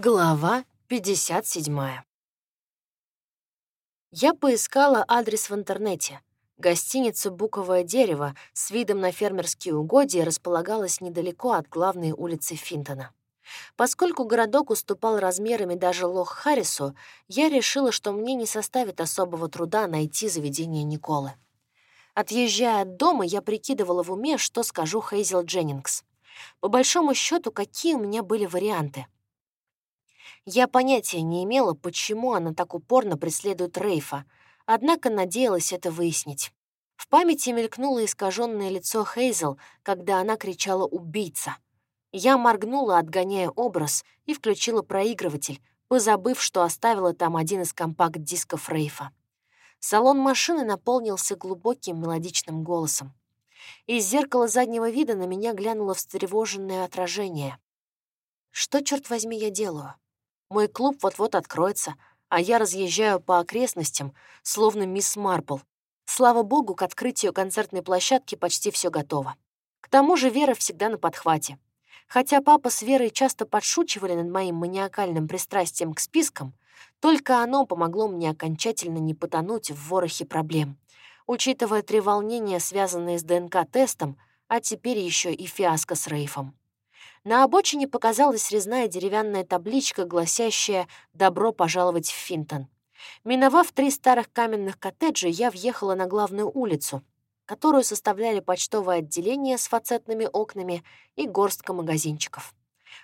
Глава 57. Я поискала адрес в интернете. Гостиница «Буковое дерево» с видом на фермерские угодья располагалась недалеко от главной улицы Финтона. Поскольку городок уступал размерами даже Лох-Харрису, я решила, что мне не составит особого труда найти заведение Николы. Отъезжая от дома, я прикидывала в уме, что скажу Хейзел Дженнингс. По большому счету, какие у меня были варианты — я понятия не имела, почему она так упорно преследует Рейфа, однако надеялась это выяснить. В памяти мелькнуло искаженное лицо Хейзел, когда она кричала «убийца». Я моргнула, отгоняя образ, и включила проигрыватель, позабыв, что оставила там один из компакт-дисков Рейфа. Салон машины наполнился глубоким мелодичным голосом. Из зеркала заднего вида на меня глянуло встревоженное отражение. Что, черт возьми, я делаю? Мой клуб вот-вот откроется, а я разъезжаю по окрестностям, словно мисс Марпл. Слава богу, к открытию концертной площадки почти все готово. К тому же Вера всегда на подхвате. Хотя папа с Верой часто подшучивали над моим маниакальным пристрастием к спискам, только оно помогло мне окончательно не потонуть в ворохе проблем. Учитывая три волнения, связанные с ДНК-тестом, а теперь еще и фиаско с Рейфом. На обочине показалась резная деревянная табличка, гласящая «Добро пожаловать в Финтон». Миновав три старых каменных коттеджа, я въехала на главную улицу, которую составляли почтовое отделение с фацетными окнами и горстка магазинчиков.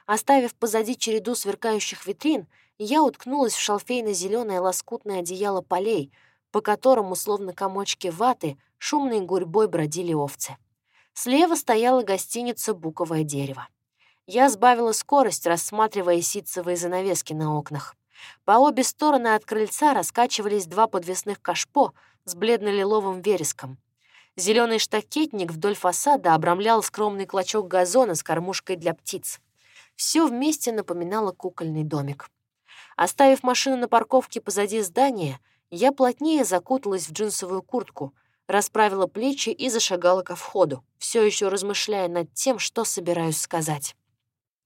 Оставив позади череду сверкающих витрин, я уткнулась в шалфейно-зеленое лоскутное одеяло полей, по которому, словно комочки ваты, шумной гурьбой бродили овцы. Слева стояла гостиница «Буковое дерево». Я сбавила скорость, рассматривая ситцевые занавески на окнах. По обе стороны от крыльца раскачивались два подвесных кашпо с бледно-лиловым вереском. Зеленый штакетник вдоль фасада обрамлял скромный клочок газона с кормушкой для птиц. Все вместе напоминало кукольный домик. Оставив машину на парковке позади здания, я плотнее закуталась в джинсовую куртку, расправила плечи и зашагала ко входу, все еще размышляя над тем, что собираюсь сказать.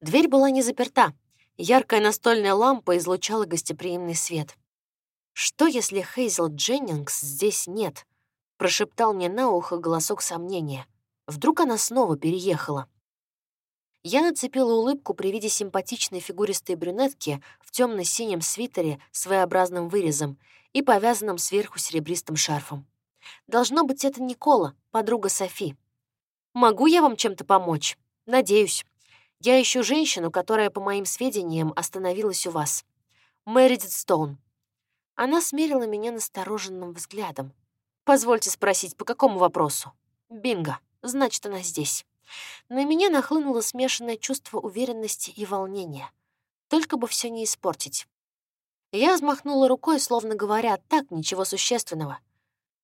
Дверь была не заперта. Яркая настольная лампа излучала гостеприимный свет. «Что, если Хейзел Дженнингс здесь нет?» — прошептал мне на ухо голосок сомнения. «Вдруг она снова переехала?» Я нацепила улыбку при виде симпатичной фигуристой брюнетки в темно синем свитере с своеобразным вырезом и повязанным сверху серебристым шарфом. Должно быть, это Никола, подруга Софи. «Могу я вам чем-то помочь? Надеюсь». Я ищу женщину, которая, по моим сведениям, остановилась у вас. Мэридит Стоун». Она смерила меня настороженным взглядом. «Позвольте спросить, по какому вопросу?» «Бинго. Значит, она здесь». На меня нахлынуло смешанное чувство уверенности и волнения. Только бы все не испортить. Я взмахнула рукой, словно говоря, так, ничего существенного.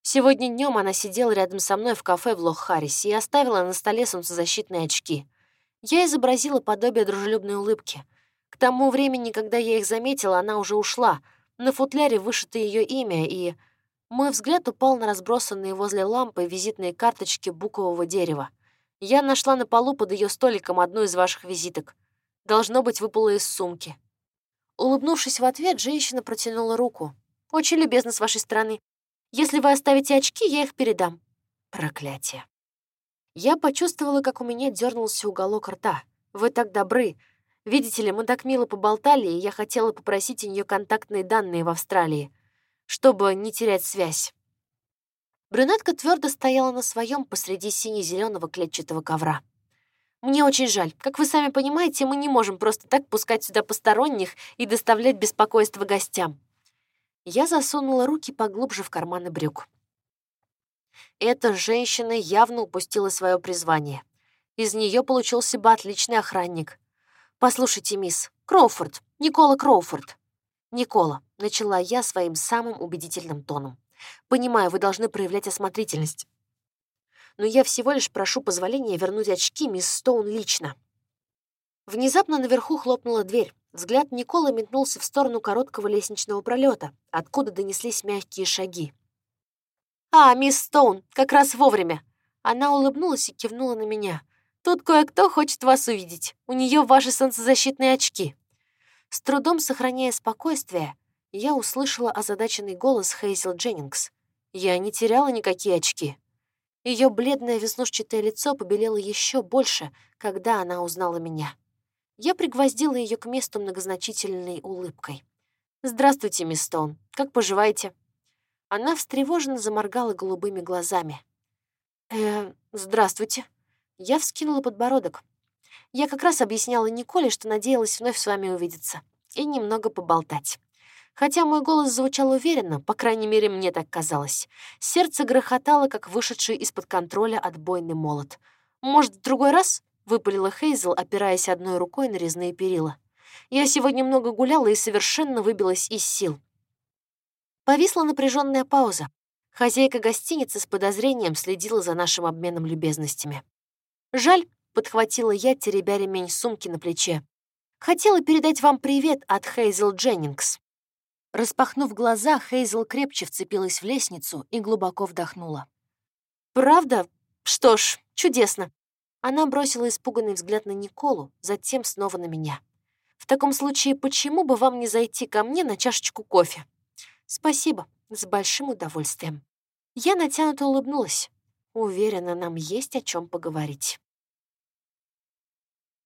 Сегодня днем она сидела рядом со мной в кафе в Лох-Харрисе и оставила на столе солнцезащитные очки. Я изобразила подобие дружелюбной улыбки. К тому времени, когда я их заметила, она уже ушла. На футляре вышито ее имя, и... Мой взгляд упал на разбросанные возле лампы визитные карточки букового дерева. Я нашла на полу под ее столиком одну из ваших визиток. Должно быть, выпала из сумки. Улыбнувшись в ответ, женщина протянула руку. «Очень любезно с вашей стороны. Если вы оставите очки, я их передам». Проклятие. Я почувствовала, как у меня дернулся уголок рта. «Вы так добры. Видите ли, мы так мило поболтали, и я хотела попросить у нее контактные данные в Австралии, чтобы не терять связь». Брюнетка твердо стояла на своем посреди сине-зеленого клетчатого ковра. «Мне очень жаль. Как вы сами понимаете, мы не можем просто так пускать сюда посторонних и доставлять беспокойство гостям». Я засунула руки поглубже в карманы брюк. Эта женщина явно упустила свое призвание. Из нее получился бы отличный охранник. «Послушайте, мисс, Кроуфорд, Никола Кроуфорд». «Никола», — начала я своим самым убедительным тоном. «Понимаю, вы должны проявлять осмотрительность. Но я всего лишь прошу позволения вернуть очки мисс Стоун лично». Внезапно наверху хлопнула дверь. Взгляд Никола метнулся в сторону короткого лестничного пролета, откуда донеслись мягкие шаги. «А, мисс Стоун, как раз вовремя!» Она улыбнулась и кивнула на меня. «Тут кое-кто хочет вас увидеть. У нее ваши солнцезащитные очки». С трудом сохраняя спокойствие, я услышала озадаченный голос Хейзел Дженнингс. Я не теряла никакие очки. Ее бледное веснушчатое лицо побелело еще больше, когда она узнала меня. Я пригвоздила ее к месту многозначительной улыбкой. «Здравствуйте, мисс Стоун. Как поживаете?» Она встревоженно заморгала голубыми глазами. «Э, здравствуйте». Я вскинула подбородок. Я как раз объясняла Николе, что надеялась вновь с вами увидеться и немного поболтать. Хотя мой голос звучал уверенно, по крайней мере, мне так казалось. Сердце грохотало, как вышедший из-под контроля отбойный молот. «Может, в другой раз?» — выпалила Хейзел, опираясь одной рукой на резные перила. «Я сегодня много гуляла и совершенно выбилась из сил». Повисла напряженная пауза. Хозяйка гостиницы с подозрением следила за нашим обменом любезностями. «Жаль», — подхватила я, теребя ремень сумки на плече. «Хотела передать вам привет от Хейзел Дженнингс». Распахнув глаза, Хейзел крепче вцепилась в лестницу и глубоко вдохнула. «Правда? Что ж, чудесно». Она бросила испуганный взгляд на Николу, затем снова на меня. «В таком случае, почему бы вам не зайти ко мне на чашечку кофе?» «Спасибо, с большим удовольствием». Я натянуто улыбнулась. Уверена, нам есть о чем поговорить.